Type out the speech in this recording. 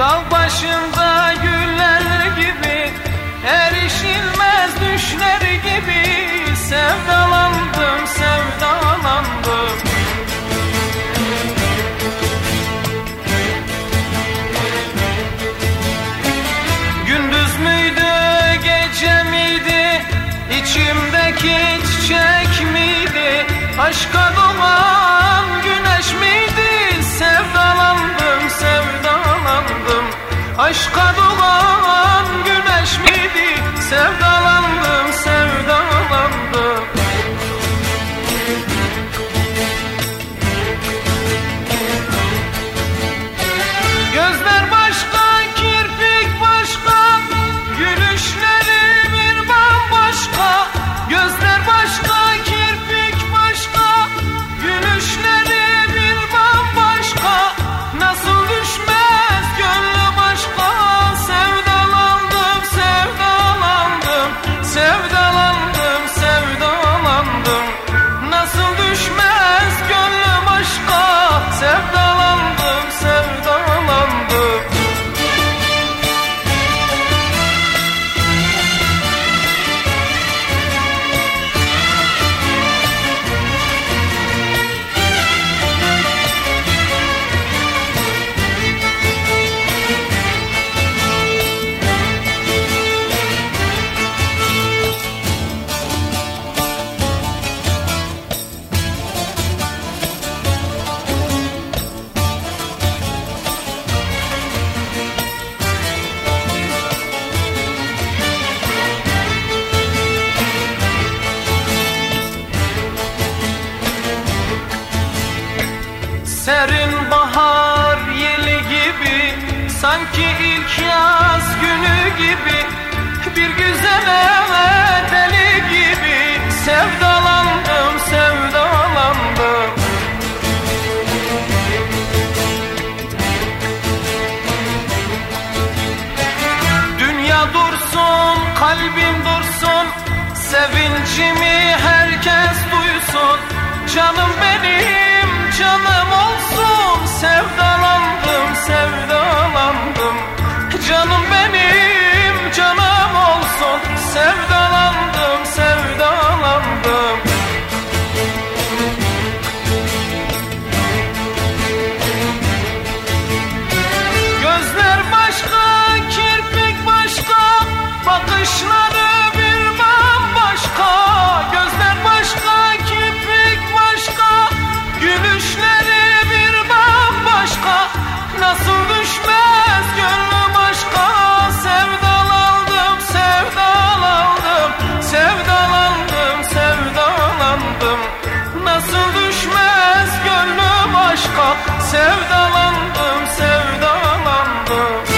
Dağ başında güller gibi Erişilmez düşler gibi. Sevdalandım, sevdalandım. Gündüz müydü, gece miydi? İçimdeki çiçek miydi? Aşka Aşka doğan güneş miydi? Sevdalandım, Serin bahar yeli gibi Sanki ilk yaz günü gibi. Bir güzele deli gibi Sevdalandım, sevdalandım. Dünya dursun, kalbim dursun Sevincimi herkes duysun. Canım benim, canım olsun Sevdalandım, sevdalandım. Canım benim sevdalandım sevdalandım.